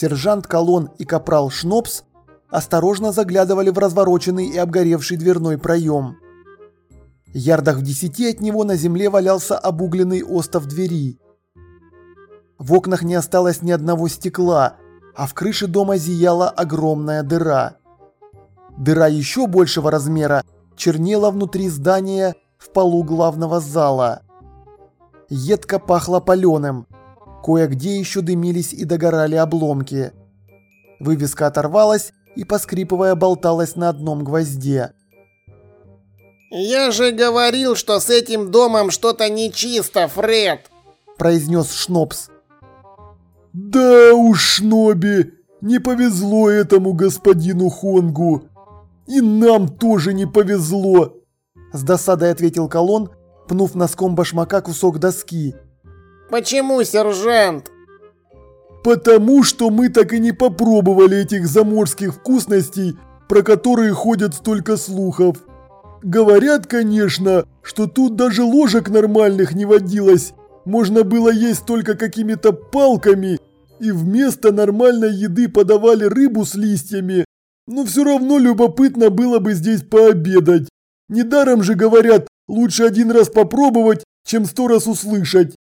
Сержант Колон и капрал Шнопс осторожно заглядывали в развороченный и обгоревший дверной проем. Ярдах в десяти от него на земле валялся обугленный остов двери. В окнах не осталось ни одного стекла, а в крыше дома зияла огромная дыра. Дыра еще большего размера чернела внутри здания в полу главного зала. Едко пахло паленым. Кое-где еще дымились и догорали обломки. Вывеска оторвалась и, поскрипывая, болталась на одном гвозде. «Я же говорил, что с этим домом что-то нечисто, Фред!» произнес Шнопс. «Да уж, Шноби, не повезло этому господину Хонгу. И нам тоже не повезло!» С досадой ответил Колон, пнув носком башмака кусок доски. «Почему, сержант?» «Потому что мы так и не попробовали этих заморских вкусностей, про которые ходят столько слухов. Говорят, конечно, что тут даже ложек нормальных не водилось. Можно было есть только какими-то палками, и вместо нормальной еды подавали рыбу с листьями. Но все равно любопытно было бы здесь пообедать. Недаром же говорят, лучше один раз попробовать, чем сто раз услышать.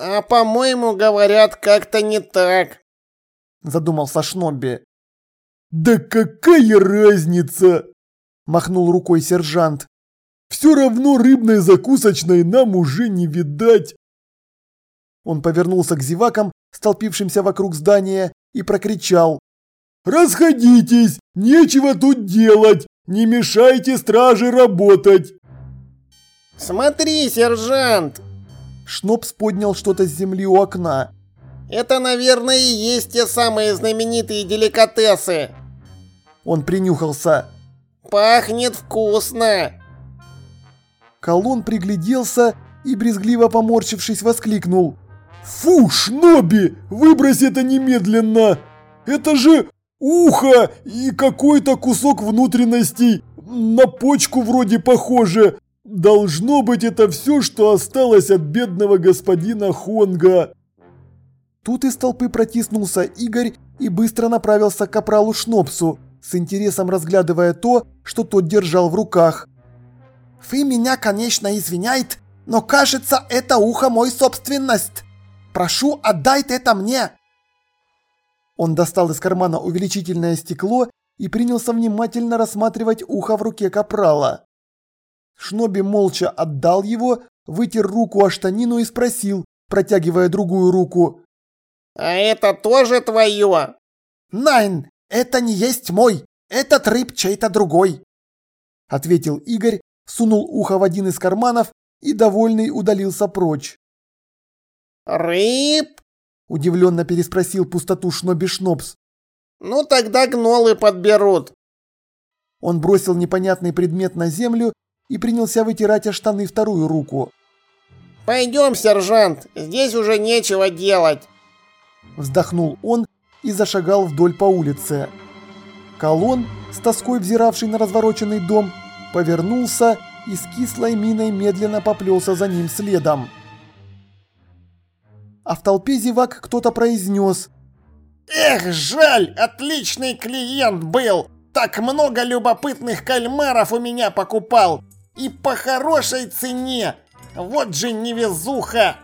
А по-моему, говорят как-то не так. Задумался Шнобби. Да какая разница? Махнул рукой сержант. Все равно рыбной закусочной нам уже не видать. Он повернулся к зевакам, столпившимся вокруг здания, и прокричал. «Расходитесь! Нечего тут делать! Не мешайте страже работать!» «Смотри, сержант!» Шнопс поднял что-то с земли у окна. «Это, наверное, и есть те самые знаменитые деликатесы!» Он принюхался. Пахнет вкусно!» Колон пригляделся и, брезгливо поморщившись, воскликнул. «Фу, Шноби! Выбрось это немедленно! Это же ухо и какой-то кусок внутренностей! На почку вроде похоже! Должно быть это все, что осталось от бедного господина Хонга!» Тут из толпы протиснулся Игорь и быстро направился к капралу Шнопсу с интересом разглядывая то, что тот держал в руках. «Вы меня, конечно, извиняет, но кажется, это ухо мой собственность. Прошу, отдайте это мне!» Он достал из кармана увеличительное стекло и принялся внимательно рассматривать ухо в руке капрала. Шноби молча отдал его, вытер руку о штанину и спросил, протягивая другую руку. «А это тоже твое?» «Найн, «Это не есть мой, этот рыб чей-то другой», – ответил Игорь, сунул ухо в один из карманов и, довольный, удалился прочь. «Рыб?» – удивленно переспросил пустоту Шноби Шнопс. «Ну тогда гнолы подберут». Он бросил непонятный предмет на землю и принялся вытирать о штаны вторую руку. «Пойдем, сержант, здесь уже нечего делать!» Вздохнул он и зашагал вдоль по улице. Колон, с тоской взиравший на развороченный дом, повернулся и с кислой миной медленно поплелся за ним следом. А в толпе зевак кто-то произнес «Эх, жаль, отличный клиент был! Так много любопытных кальмаров у меня покупал! И по хорошей цене! Вот же невезуха!»